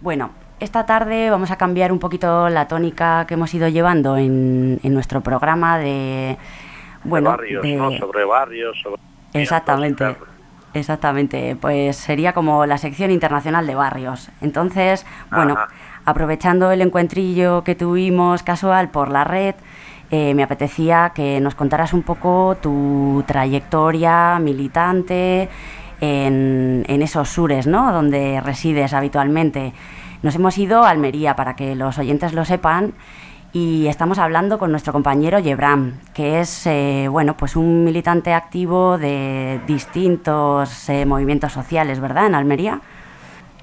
Bueno, esta tarde vamos a cambiar un poquito la tónica que hemos ido llevando en, nuestro programa de... Bueno, barrios, ¿no? Sobre barrios, sobre... Exactamente. Exactamente, pues sería como la sección internacional de barrios. Entonces, bueno, aprovechando el encuentrillo que tuvimos casual por la red, eh, me apetecía que nos contaras un poco tu trayectoria militante en, en esos sures, ¿no? Donde resides habitualmente. Nos hemos ido a Almería para que los oyentes lo sepan y estamos hablando con nuestro compañero Yebram, que es eh, bueno, pues un militante activo de distintos eh, movimientos sociales, ¿verdad? En Almería.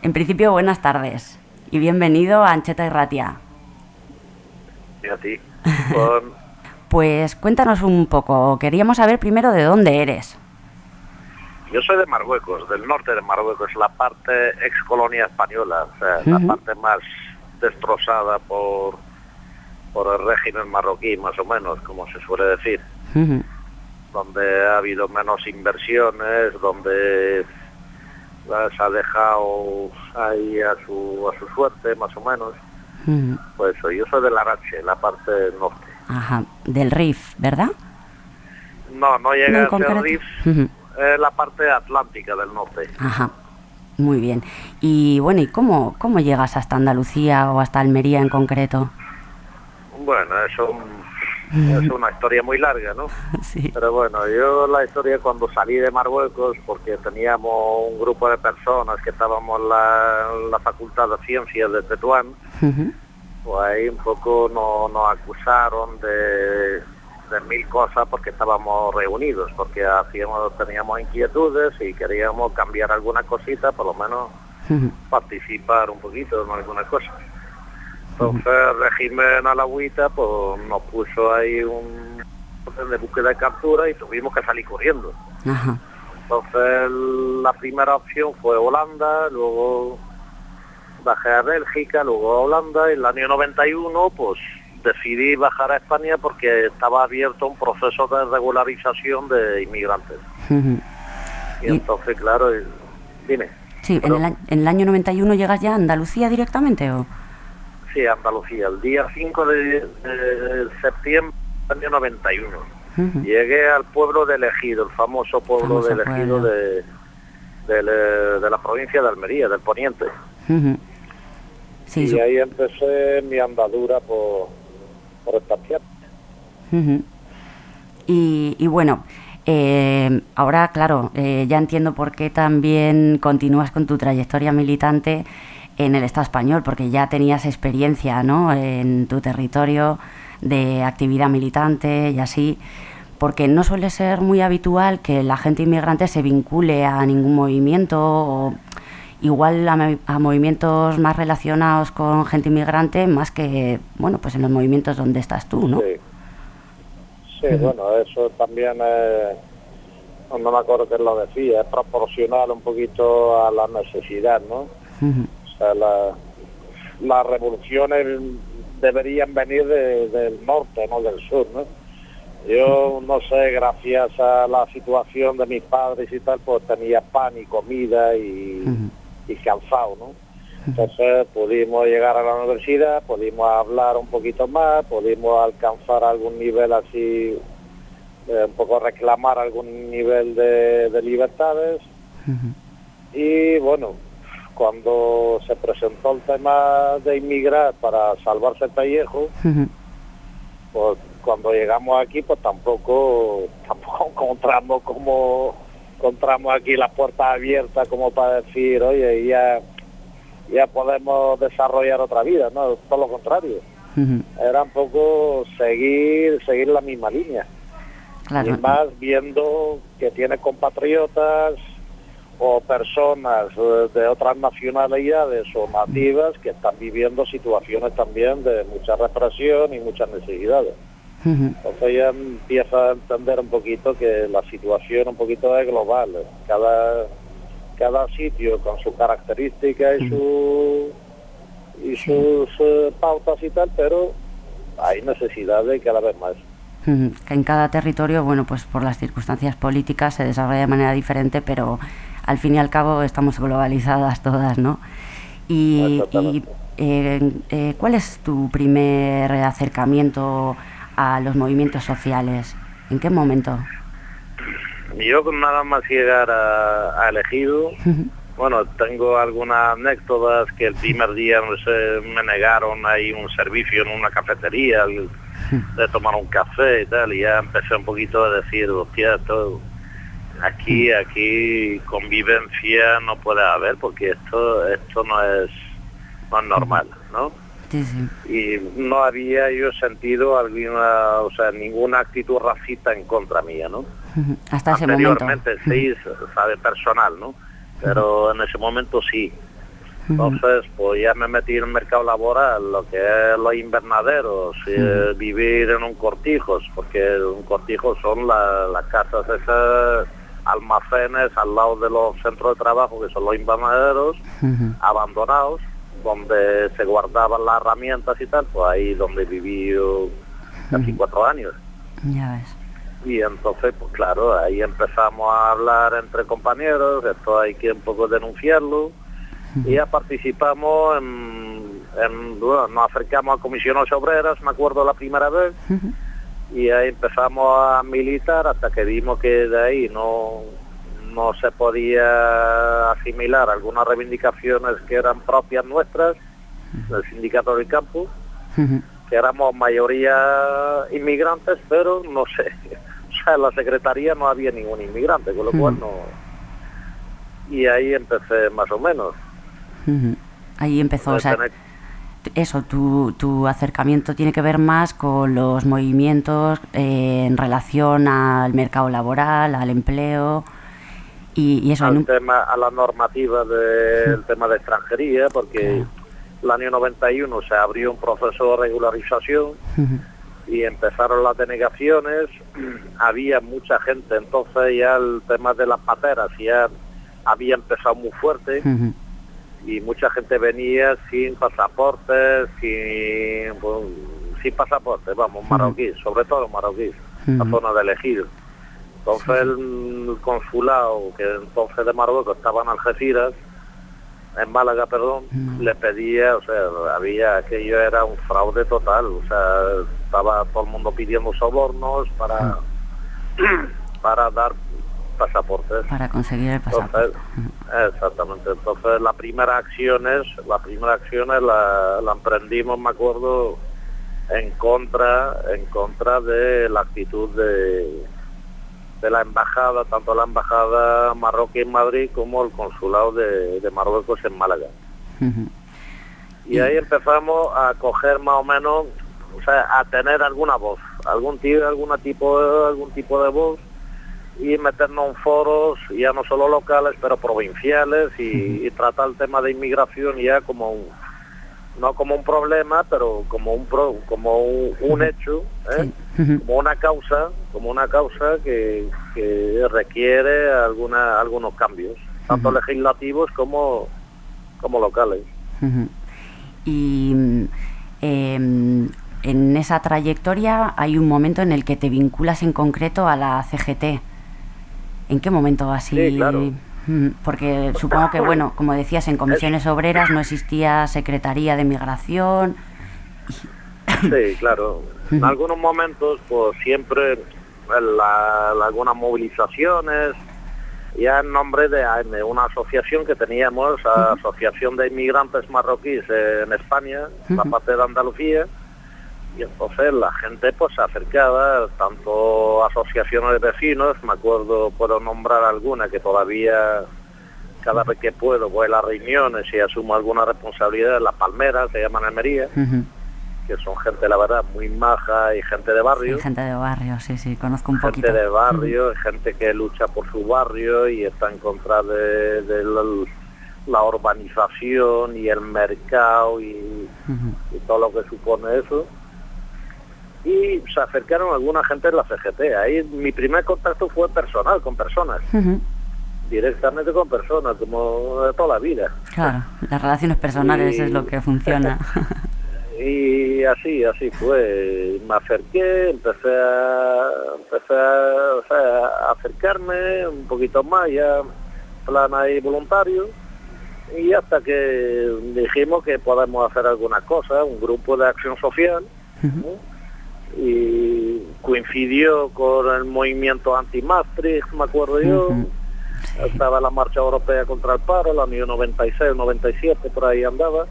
En principio, buenas tardes y bienvenido a Ancheta y Ratia. Y a ti. pues cuéntanos un poco. Queríamos saber primero de dónde eres. Yo soy de Marruecos, del norte de Marruecos, la parte ex colonia española, o sea, la parte más destrozada por, por el régimen marroquí, más o menos, como se suele decir. Donde ha habido menos inversiones, donde se ha dejado ahí a su, a su suerte, más o menos. Pues yo soy de Larache, la parte norte. Ajá, del Rif, ¿verdad? No, no llega a ser Rif la parte atlántica del norte. Ajá. Muy bien. Y bueno, ¿y cómo, cómo llegas hasta Andalucía o hasta Almería en concreto? Bueno, eso es una historia muy larga, ¿no? Sí. Pero bueno, yo la historia cuando salí de Marruecos, porque teníamos un grupo de personas que estábamos en la, Facultad de Ciencias de Tetuán, pues ahí un poco nos acusaron de de mil cosas porque estábamos reunidos, porque hacíamos, teníamos inquietudes y queríamos cambiar alguna cosita, por lo menos participar un poquito en alguna cosa. Entonces el régimen a la agüita pues nos puso ahí un de búsqueda de captura y tuvimos que salir corriendo. Entonces la primera opción fue Holanda, luego bajé a Bélgica, luego a Holanda, y el año 91 pues decidí bajar a España porque estaba abierto un proceso de regularización de inmigrantes. Y entonces, claro, dime. Sí, en el, en el, año 91 llegas ya a Andalucía directamente o... Sí, a Andalucía, el día 5 de, septiembre del año 91. Llegué al pueblo de Elegido, el famoso pueblo de Elegido de, de, la provincia de Almería, del Poniente. y ahí empecé mi andadura por, por esta y, bueno, eh, ahora, claro, eh, ya entiendo por qué también continúas con tu trayectoria militante en el Estado español, porque ya tenías experiencia ¿no? en tu territorio de actividad militante y así, porque no suele ser muy habitual que la gente inmigrante se vincule a ningún movimiento o igual a, movimientos más relacionados con gente inmigrante más que, bueno, pues en los movimientos donde estás tú, ¿no? Sí, bueno, eso también es, no me acuerdo que lo decía, es proporcional un poquito a la necesidad, ¿no? O sea, las revoluciones deberían venir del norte, no del sur, ¿no? Yo no sé, gracias a la situación de mis padres y tal, pues tenía pan y comida y, y calzado, ¿no? Entonces pudimos llegar a la universidad, pudimos hablar un poquito más, pudimos alcanzar algún nivel así, eh, un poco reclamar algún nivel de, libertades. Y bueno, cuando se presentó el tema de inmigrar para salvarse el pellejo, pues cuando llegamos aquí pues tampoco, tampoco encontramos como encontramos aquí las puertas abiertas como para decir, oye, ya, ya podemos desarrollar otra vida, no, todo lo contrario. Era un poco seguir, seguir la misma línea. Y más viendo que tiene compatriotas o personas de otras nacionalidades o nativas que están viviendo situaciones también de mucha represión y muchas necesidades. Entonces ya empieza a entender un poquito que la situación un poquito es global. Cada, cada sitio con sus características y, su, y sus eh, pautas y tal, pero hay necesidad de cada vez más. Que en cada territorio, bueno, pues por las circunstancias políticas se desarrolla de manera diferente, pero al fin y al cabo estamos globalizadas todas, ¿no? Y, eh, eh, ¿cuál es tu primer acercamiento a los movimientos sociales? ¿En qué momento? Yo nada más llegar a, elegido, bueno, tengo algunas anécdotas que el primer día me negaron ahí un servicio en una cafetería de tomar un café y tal, y ya empecé un poquito a decir, hostia, esto, aquí, aquí convivencia no puede haber porque esto, esto no es, no es normal, ¿no? Y no había yo sentido alguna, o sea, ninguna actitud racista en contra mía, ¿no? Hasta ese momento. sí, sabe, personal, ¿no? Pero en ese momento sí. Entonces, pues ya me metí en el mercado laboral, lo que es los invernaderos, eh, vivir en un cortijos, porque un cortijo son las casas esas, almacenes al lado de los centros de trabajo, que son los invernaderos, abandonados, donde se guardaban las herramientas y tal, pues ahí donde viví casi cuatro años. Ya ves. Y entonces, pues claro, ahí empezamos a hablar entre compañeros, esto hay que un poco denunciarlo, y ya participamos en, bueno, nos acercamos a comisiones obreras, me acuerdo la primera vez, y ahí empezamos a militar hasta que vimos que de ahí no, no se podía asimilar algunas reivindicaciones que eran propias nuestras, del sindicato del campo, que éramos mayoría inmigrantes, pero no sé, o sea, en la secretaría no había ningún inmigrante, con lo cual no... Y ahí empecé más o menos. Ahí empezó, o sea, eso, tu, tu, acercamiento tiene que ver más con los movimientos eh, en relación al mercado laboral, al empleo y, eso. Al tema, a la normativa del tema de extranjería, porque el año 91 se abrió un proceso de regularización y empezaron las denegaciones, había mucha gente, entonces ya el tema de las pateras ya había empezado muy fuerte. Y mucha gente venía sin pasaportes, sin, sin pasaporte, vamos, marroquíes, sobre todo marroquíes, la zona de elegido. Entonces el consulado, que entonces de Marruecos estaba en Algeciras, en Málaga, perdón, le pedía, o sea, había, aquello era un fraude total, o sea, estaba todo el mundo pidiendo sobornos para, para dar pasaportes. Para conseguir el pasaporte. exactamente. Entonces la primera acción es, la primera acción es la, la emprendimos, me acuerdo, en contra, en contra de la actitud de, de la embajada, tanto la embajada marroquí en Madrid como el consulado de, Marruecos en Málaga. Y ahí empezamos a coger más o menos, o sea, a tener alguna voz, algún tipo, alguna tipo, algún tipo de voz y meternos en foros, ya no solo locales, pero provinciales y, tratar el tema de inmigración ya como un, no como un problema, pero como un como un, hecho, ¿eh? como una causa, como una causa que, requiere alguna, algunos cambios, tanto legislativos como, como locales. Y em, en esa trayectoria hay un momento en el que te vinculas en concreto a la CGT. ¿En qué momento así? Sí, claro. Mm, porque supongo que, bueno, como decías, en comisiones obreras no existía Secretaría de Migración. Sí, claro. En algunos momentos, pues siempre la, algunas movilizaciones, ya en nombre de AEME, una asociación que teníamos, Asociación de Inmigrantes Marroquíes en España, la parte de Andalucía, y entonces la gente pues se acercaba, tanto asociaciones de vecinos, me acuerdo, puedo nombrar alguna que todavía cada vez que puedo voy a las reuniones y asumo alguna responsabilidad, las palmeras, se llaman Almería, que son gente, la verdad, muy maja y gente de barrio. gente de barrio, sí, sí, conozco un poquito. Gente de barrio, gente que lucha por su barrio y está en contra de, la, urbanización y el mercado y todo lo que supone eso y se acercaron alguna gente de la CGT. Ahí mi primer contacto fue personal, con personas. Directamente con personas, como de toda la vida. Claro, las relaciones personales es lo que funciona. y así, así fue. Me acerqué, empecé a, empecé a, acercarme un poquito más, ya plan ahí voluntario. y hasta que dijimos que podemos hacer alguna cosa, un grupo de acción social, y coincidió con el movimiento anti-Maastricht, me acuerdo yo, estaba la marcha europea contra el paro, el año 96, 97, por ahí andaba,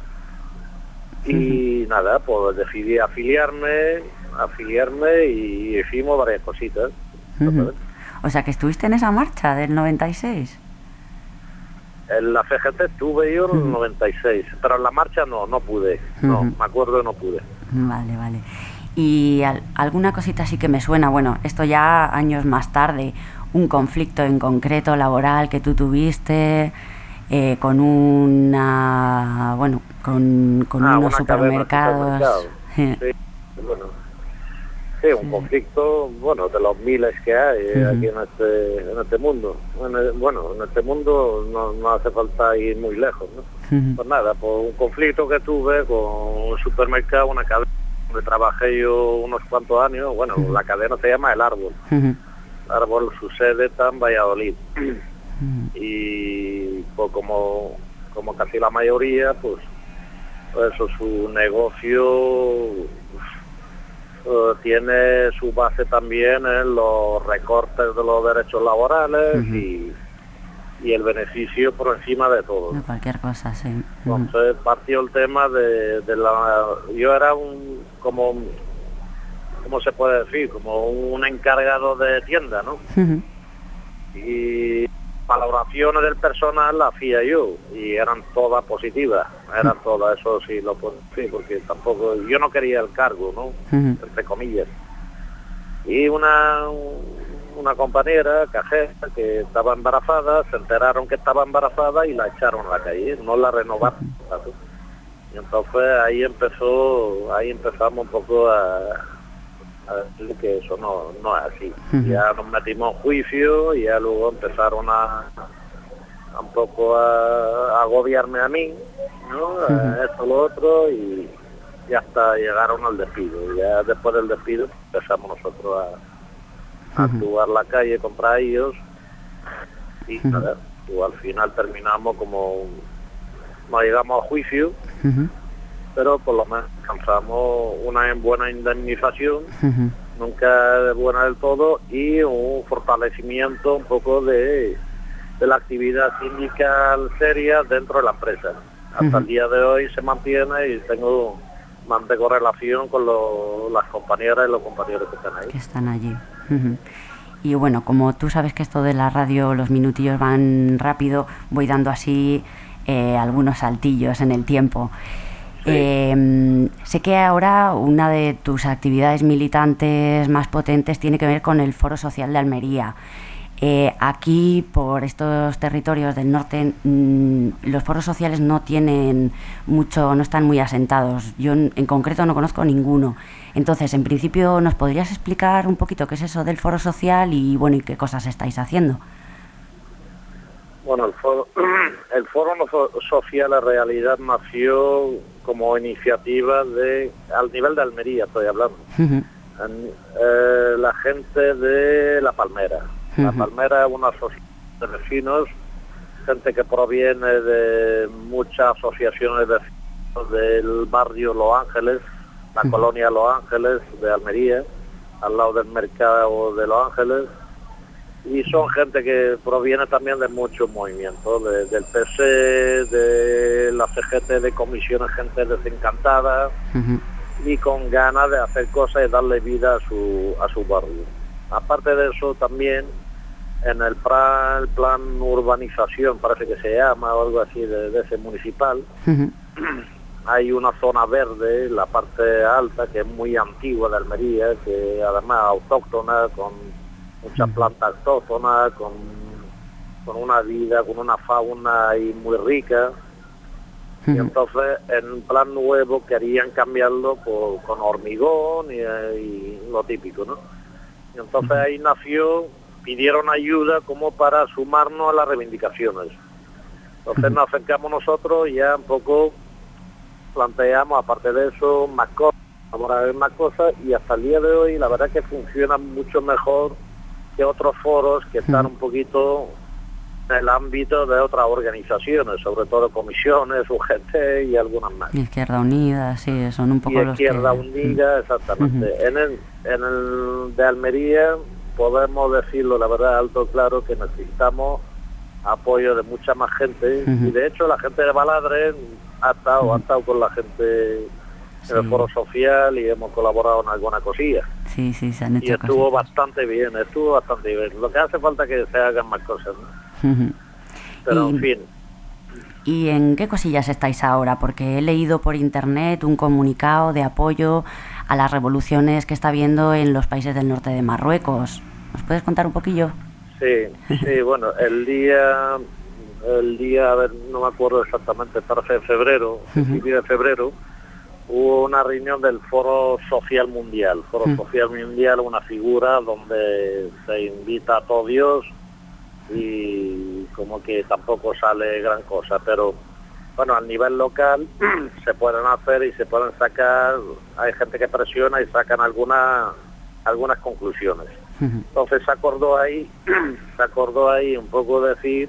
y nada, pues decidí afiliarme, afiliarme y hicimos varias cositas. O sea, que estuviste en esa marcha del 96. En la CGT estuve yo en el 96, pero en la marcha no, no pude. No, me acuerdo no pude. Vale, vale. Y alguna cosita sí que me suena, bueno, esto ya años más tarde, un conflicto en concreto laboral que tú tuviste eh, con una, bueno, con, con ah, unos supermercados. Sí, bueno, sí, un conflicto, bueno, de los miles que hay eh, aquí en este, en este mundo. bueno, en este mundo no, no hace falta ir muy lejos, ¿no? Pues nada, pues un conflicto que tuve con un supermercado, una cadena donde trabajé yo unos cuantos años, bueno, la cadena se llama El Árbol. El Árbol, su sede está en Valladolid. Y pues como, como casi la mayoría, pues, pues eso, su negocio eh, tiene su base también en los recortes de los derechos laborales y, y, el beneficio por encima de todo. De cualquier cosa, sí. Entonces partió el tema de, de la... Yo era un como, ¿cómo se puede decir? Como un encargado de tienda, ¿no? Y valoraciones del personal las hacía yo y eran todas positivas, eran todas, eso sí lo puedo decir, porque tampoco, yo no quería el cargo, ¿no? Entre comillas. Y una, una compañera, cajera, que estaba embarazada, se enteraron que estaba embarazada y la echaron a la calle, no la renovaron. Y entonces ahí empezó, ahí empezamos un poco a, a decir que eso no, no es así. Ya nos metimos en juicio y ya luego empezaron a, un poco a, agobiarme a mí, ¿no? esto, lo otro, y, ya hasta llegaron al despido. Ya después del despido empezamos nosotros a, actuar la calle contra ellos y nada, pues al final terminamos como no llegamos a juicio, pero por lo menos alcanzamos una buena indemnización, nunca buena del todo, y un fortalecimiento un poco de, de la actividad sindical seria dentro de la empresa. Hasta el día de hoy se mantiene y tengo mantengo relación con las compañeras y los compañeros que están ahí. Que están allí. Y bueno, como tú sabes que esto de la radio, los minutillos van rápido, voy dando así eh, algunos saltillos en el tiempo. Em, sé que ahora una de tus actividades militantes más potentes tiene que ver con el Foro Social de Almería. Eh, aquí, por estos territorios del norte, mm, los foros sociales no tienen mucho, no están muy asentados. Yo en, en, concreto no conozco ninguno. Entonces, en principio, ¿nos podrías explicar un poquito qué es eso del foro social y bueno y qué cosas estáis haciendo? Bueno, el foro, el foro social en realidad nació como iniciativa de, al nivel de Almería estoy hablando, eh, la gente de La Palmera. La Palmera es una asociación de vecinos, gente que proviene de muchas asociaciones de vecinos del barrio Los Ángeles, la colonia Los Ángeles de Almería, al lado del mercado de Los Ángeles, y son gente que proviene también de muchos movimientos, del PC, de la CGT, de comisiones, gente desencantada y con ganas de hacer cosas y darle vida a su, a su barrio. Aparte de eso también en el plan, plan urbanización, parece que se llama o algo así de, ese municipal, hay una zona verde, la parte alta, que es muy antigua de Almería, que además autóctona, con muchas plantas autóctonas, con, con una vida, con una fauna ahí muy rica. Y entonces, en plan nuevo, querían cambiarlo por, con hormigón y, lo típico, ¿no? Y entonces ahí nació, pidieron ayuda como para sumarnos a las reivindicaciones. Entonces nos acercamos nosotros y ya un poco planteamos, aparte de eso, más cosas, vamos a ver más cosas, y hasta el día de hoy la verdad es que funciona mucho mejor que otros foros que están un poquito el ámbito de otras organizaciones, sobre todo comisiones, UGT y algunas más. Izquierda Unida, sí, son un poco y Izquierda Unida, exactamente. En el, en el de Almería podemos decirlo, la verdad, alto claro, que necesitamos apoyo de mucha más gente y de hecho la gente de Baladre ha estado, ha estado con la gente en el foro social y hemos colaborado en alguna cosilla. Sí, sí, se han hecho Y estuvo bastante bien, estuvo bastante bien. Lo que hace falta es que se hagan más cosas. Pero en fin. ¿Y en qué cosillas estáis ahora? Porque he leído por internet un comunicado de apoyo a las revoluciones que está habiendo en los países del norte de Marruecos. ¿Nos puedes contar un poquillo? Sí, sí, bueno, el día, el día, a ver, no me acuerdo exactamente, parece en febrero, uh de febrero, hubo una reunión del Foro Social Mundial. Foro Social Mundial, una figura donde se invita a todos y como que tampoco sale gran cosa, pero bueno, al nivel local se pueden hacer y se pueden sacar, hay gente que presiona y sacan algunas algunas conclusiones. Entonces se acordó ahí, se acordó ahí un poco decir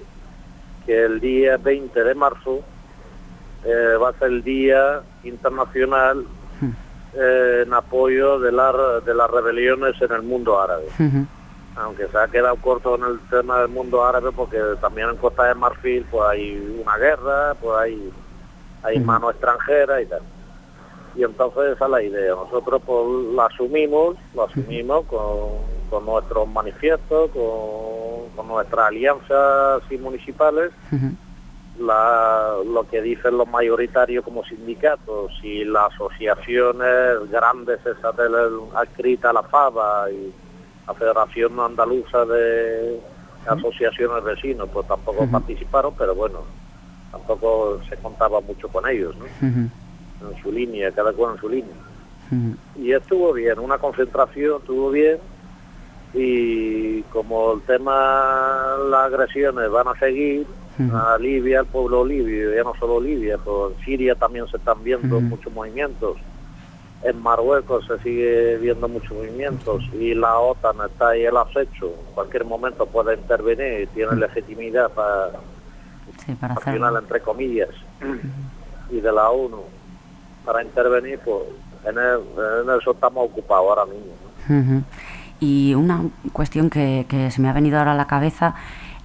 que el día 20 de marzo eh, va a ser el día internacional eh, en apoyo de, la, de las rebeliones en el mundo árabe. Aunque se ha quedado corto en el tema del mundo árabe porque también en Costa de Marfil pues hay una guerra, pues hay, hay mano extranjera y tal. Y entonces esa es la idea. Nosotros pues la asumimos, lo asumimos con, con nuestros manifiestos, con, con nuestras alianzas y municipales la, lo que dicen los mayoritarios como sindicatos y las asociaciones grandes esas de la, la FABA y la Federación Andaluza de Asociaciones Vecinos, pues tampoco participaron, pero bueno, tampoco se contaba mucho con ellos, ¿no? En su línea, cada cual en su línea. Y estuvo bien, una concentración estuvo bien y como el tema, las agresiones van a seguir, a Libia, al pueblo libio, ya no solo Libia, pero en Siria también se están viendo muchos movimientos, en Marruecos se sigue viendo muchos movimientos y la OTAN está ahí el acecho, en cualquier momento puede intervenir y tiene legitimidad para, sí, para entre comillas, y de la ONU. Para intervenir, pues en, eso estamos ocupados ahora mismo. Y una cuestión que, que se me ha venido ahora a la cabeza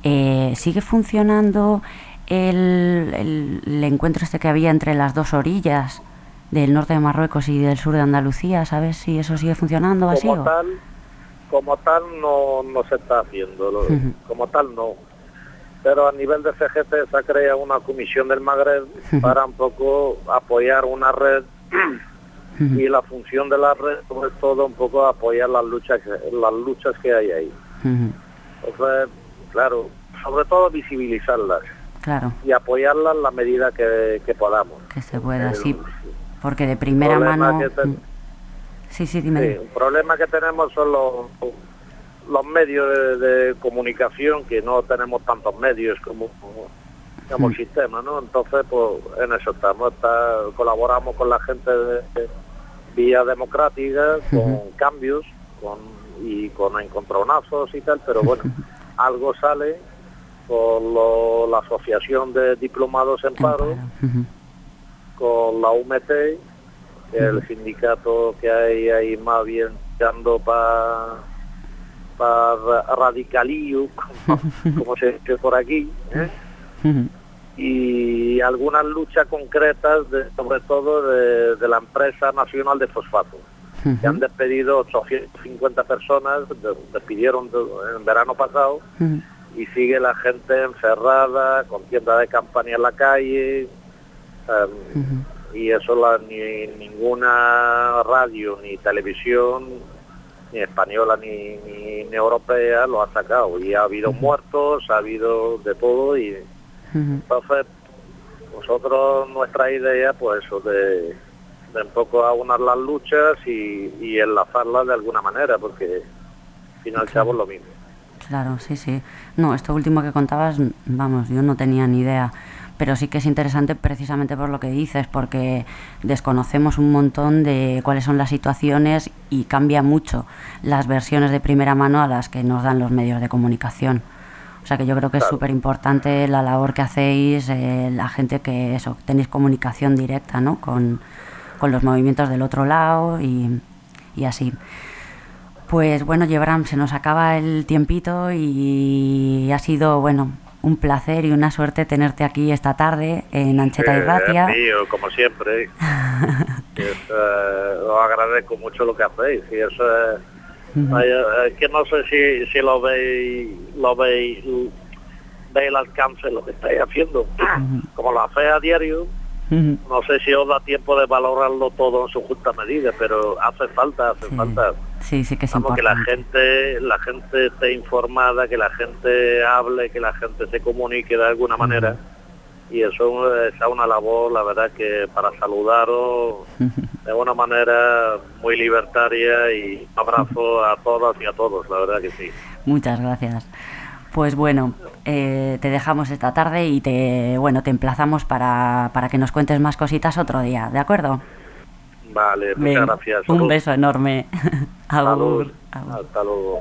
eh, ¿Sigue funcionando el, el, encuentro este que había entre las dos orillas del norte de Marruecos y del sur de Andalucía? ¿Sabes si eso sigue funcionando así? Como tal, como tal no, no se está haciendo, como tal no. Pero a nivel de CGT se ha creado una comisión del Magreb para un poco apoyar una red y la función de la red sobre todo un poco apoyar las luchas las luchas que hay ahí. Entonces, claro, sobre todo visibilizarlas. Claro. Y apoyarlas en la medida que, podamos. Que se pueda, sí. Porque de primera mano... Mm. Sí, sí, dime. Sí, un problema que tenemos son los, los medios de, comunicación, que no tenemos tantos medios como, como, mm. sistema, ¿no? Entonces, pues en eso estamos. colaboramos con la gente de, vía democrática, con cambios con, y con encontronazos y tal, pero bueno, algo sale con la Asociación de Diplomados en Paro, con la UMT, el sindicato que hay ahí más bien dando para para radicalillo, como, se dice por aquí, ¿eh? y algunas luchas concretas, de, sobre todo de, la empresa nacional de fosfato, que han despedido 850 personas, despidieron en verano pasado, y sigue la gente encerrada, con tiendas de campaña en la calle, em, y eso la, ni ninguna radio ni televisión, ni española ni, ni, europea lo ha sacado. Y ha habido muertos, ha habido de todo, y entonces nosotros nuestra idea, pues eso de, de un poco aunar las luchas y, y enlazarlas de alguna manera, porque al final es lo mismo. Claro, sí, sí. No, esto último que contabas, vamos, yo no tenía ni idea, pero sí que es interesante precisamente por lo que dices, porque desconocemos un montón de cuáles son las situaciones y cambia mucho las versiones de primera mano a las que nos dan los medios de comunicación. O sea que yo creo que es súper importante la labor que hacéis, eh, la gente que eso, tenéis comunicación directa ¿no? con, con los movimientos del otro lado y, y así. Pues bueno, Jebram, se nos acaba el tiempito y ha sido, bueno, un placer y una suerte tenerte aquí esta tarde en Ancheta y Ratia. mío, como siempre. Eh, os agradezco mucho lo que hacéis y eso es, que no sé si, si lo veis, lo veis, veis el alcance lo que estáis haciendo. Como lo hacéis a diario, no sé si os da tiempo de valorarlo todo en su justa medida, pero hace falta, hace falta. Sí, sí que es que la gente, la gente esté informada, que la gente hable, que la gente se comunique de alguna manera. Y eso es una labor, la verdad, que para saludaros de una manera muy libertaria y abrazo a todas y a todos, la verdad que sí. Muchas gracias. Pues bueno, eh, te dejamos esta tarde y te, bueno, te emplazamos para, para que nos cuentes más cositas otro día, ¿de acuerdo? Vale, muchas gracias. Un beso enorme. Hasta luego.